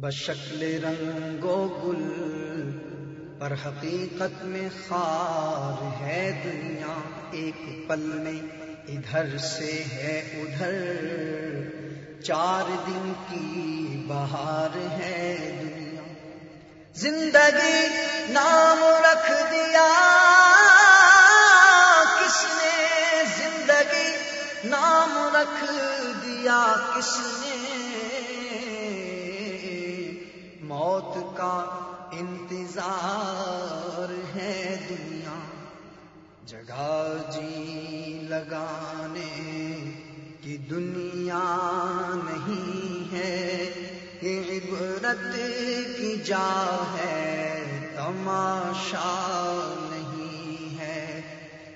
بشکل رنگ و گل پر حقیقت میں خار ہے دنیا۔ ایک پل میں ادھر سے ہے ادھر۔ چار دن کی بہار ہے دنیا۔ زندگی نام رکھ دیا۔ کس نے زندگی نام رکھ دیا؟ کس نے انتظار ہے دنیا، جگہ جی لگانے کی دنیا نہیں ہے۔ یہ عبرت کی جا ہے، تماشا نہیں ہے۔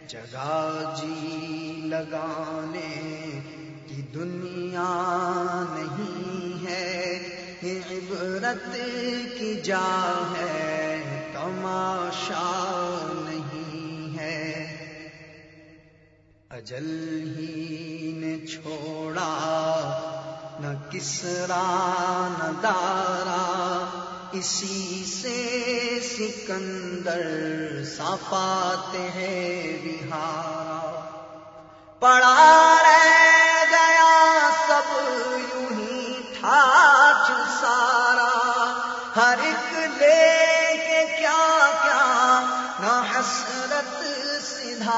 جگہ جی لگانے کی دنیا نہیں عبرت کی جا ہے، تماشا نہیں ہے۔ اجل ہی نے چھوڑا، نہ کسرا، نہ دارا۔ اسی سے سکندر پاتے ہیں بہارا۔ پڑا رہ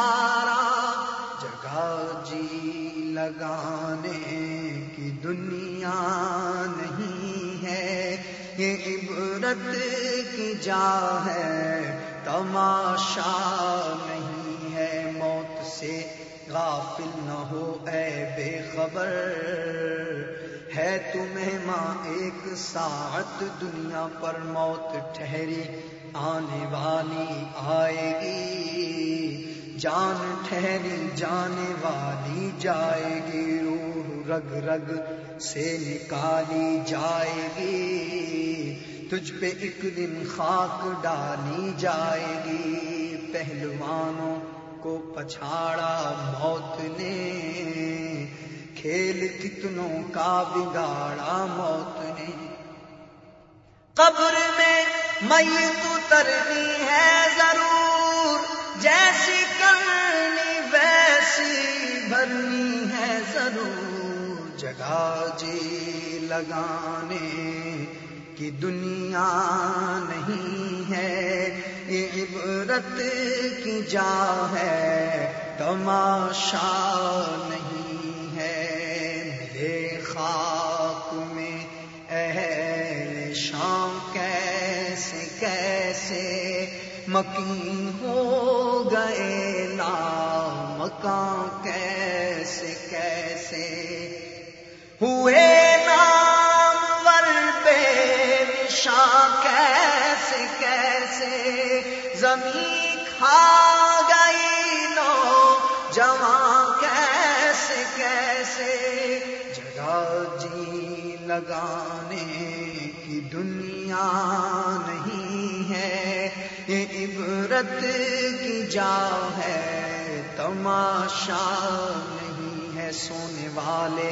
سدھارا جگہ جی لگانے کی دنیا نہیں ہے۔ یہ عبرت کی جا ہے، تماشا نہیں ہے۔ موت سے غافل نہ ہو، اے بے خبر۔ ہے تمہیں ماں، ایک ساتھ دنیا پر موت ٹھہری، آنے والی آئے گی۔ جان ٹھہری جانے والی جائے گی، روح رگ رگ سے نکالی جائے گی۔ تجھ پہ ایک دن خاک ڈالی جائے گی۔ پہلوانوں کو پچھاڑا موت نے۔ کھیل کتنوں کا بگاڑا موت نے۔ قبر میں مئی اترنی ہے ضرور۔ جیسی کرنی ویسی بھرنی ہے ضرور جگہ جی لگانے کی دنیا نہیں ہے۔ یہ عبرت کی جا ہے، تماشا نہیں ہے۔ میرے خاک میں اہل شام کیسے کیسے مکین ہو گئے نا مکان کیسے کیسے ہوئے نام ور پہ شام کیسے کیسے زمین کھا گئی نو جوان کیسے کیسے جگہ جی لگانے کی دنیا نہیں ہے یہ عبرت کی جا ہے، تماشا نہیں ہے سونے والے۔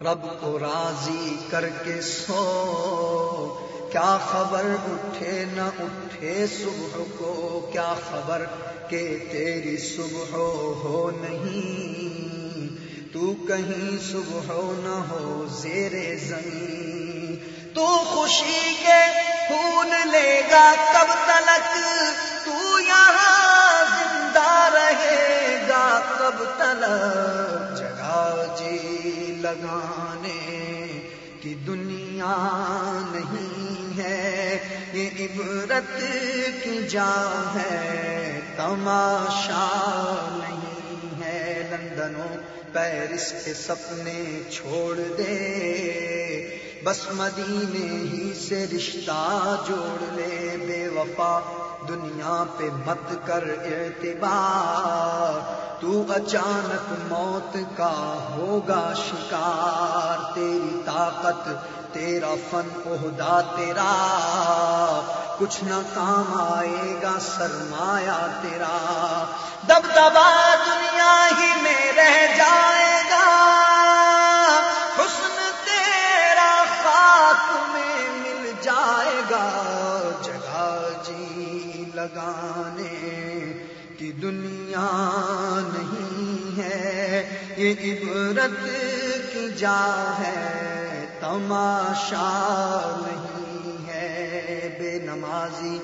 رب کو راضی کر کے سو، کیا خبر اٹھے نہ اٹھے صبح کو؟ کیا خبر کہ تیری صبح ہو نہیں؟ تو کہیں صبح نہ ہو زیر زمین۔ تو خوشی کے پھول لے گا کب تلک؟ تو یہاں زندہ رہے گا کب تلک؟ جگہ جی لگانے کی دنیا نہیں ہے، یہ عبرت کی جا ہے۔ تماشا نہیں ہے، لندنوں، پیرس کے سپنے چھوڑ دے۔ بس مدینے ہی سے رشتہ جوڑ لے، بے وفا دنیا پہ مت کر اعتبار۔ تو اچانک موت کا ہوگا شکار۔ تیری طاقت، تیرا فن، عہدہ تیرا۔ کچھ نہ کام آئے گا سرمایا تیرا۔ دب دبا ہے یہ عبرت کی جا ہے، تماشا نہیں ہے بے نمازی۔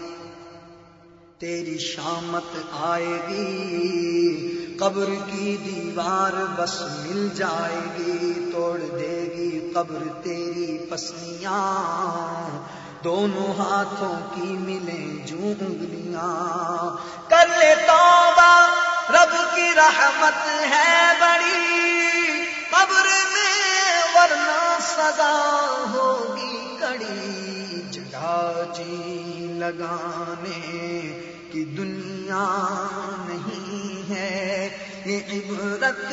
تیری شامت آئے گی، قبر کی دیوار بس مل جائے گی، توڑ دے گی قبر تیری پسلیاں دونوں ہاتھوں کی ملیں جو انگلیاں کر لے توبہ رب کی رحمت ہے بڑی قبر میں، ورنہ سزا ہوگی کڑی۔ جگہ جی لگانے کی دنیا نہیں ہے، یہ عبرت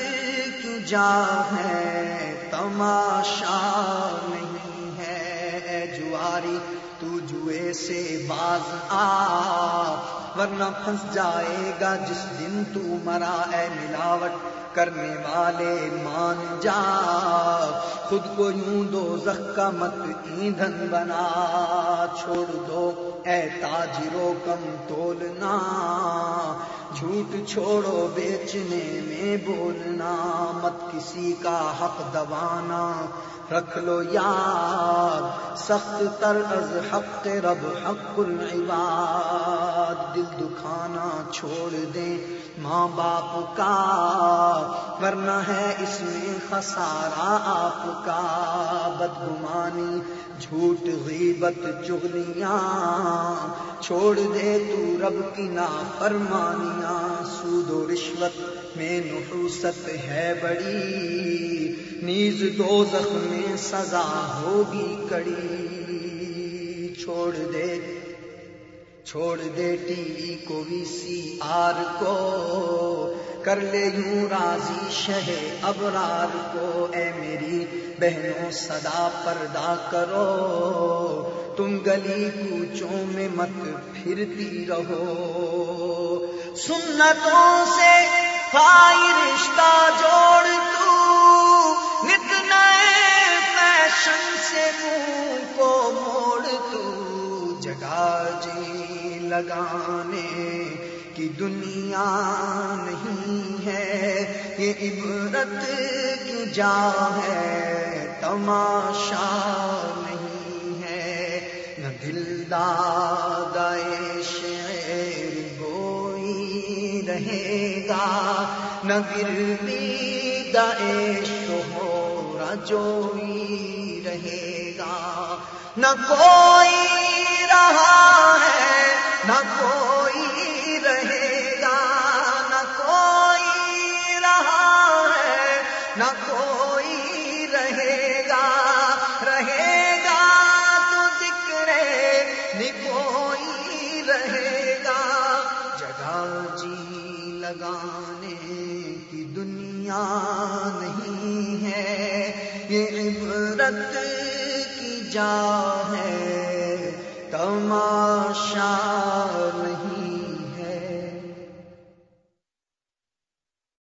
کی جا ہے، تماشا تو جوئے سے باز آ، ورنہ پھنس جائے گا جس دن تو مرا، اے ملاوٹ۔ کرنے والے مان جا خود کو یوں دو زخ کا مت ایندھن بنا چھوڑ دو اے تاجرو کم تولنا جھوٹ چھوڑو بیچنے میں بولنا مت کسی کا حق دبانا رکھ لو یاد سخت تر از حق رب حق العباد دل دکھانا چھوڑ دیں ماں باپ کا ورنہ ہے اس میں خسارا آپ کا۔ بدگمانی، جھوٹ، غیبت، چغلیاں۔ چھوڑ دے تو رب کی نا فرمانیاں سود و رشوت میں نحوست ہے بڑی۔ نیز دو میں سزا ہوگی کڑی۔ چھوڑ دے چھوڑ دے ٹی وی کو وی سی آر کو۔ کر لے یوں راضی شہ ابرار کو۔ اے میری بہنوں، صدا پردہ کرو۔ تم گلی کوچوں میں مت پھرتی رہو۔ سنتوں سے رشتہ جوڑ تو۔ نت نئے فیشن سے منہ لگانے کی دنیا نہیں ہے، یہ عبرت کی جا ہے، تماشا نہیں ہے۔ نہ دل داد گوئی رہے گا، نہ گروی دعش ہو رجوئی رہے گا۔ نہ کوئی رہا ہے نہ کوئی رہے گا، نہ کوئی رہا ہے، نہ کوئی رہے گا۔ رہے گا تو ذکر نی کوئی رہے گا۔ جگہ جی لگانے کی دنیا نہیں ہے، یہ عبرت کی جا ہے۔ تماشا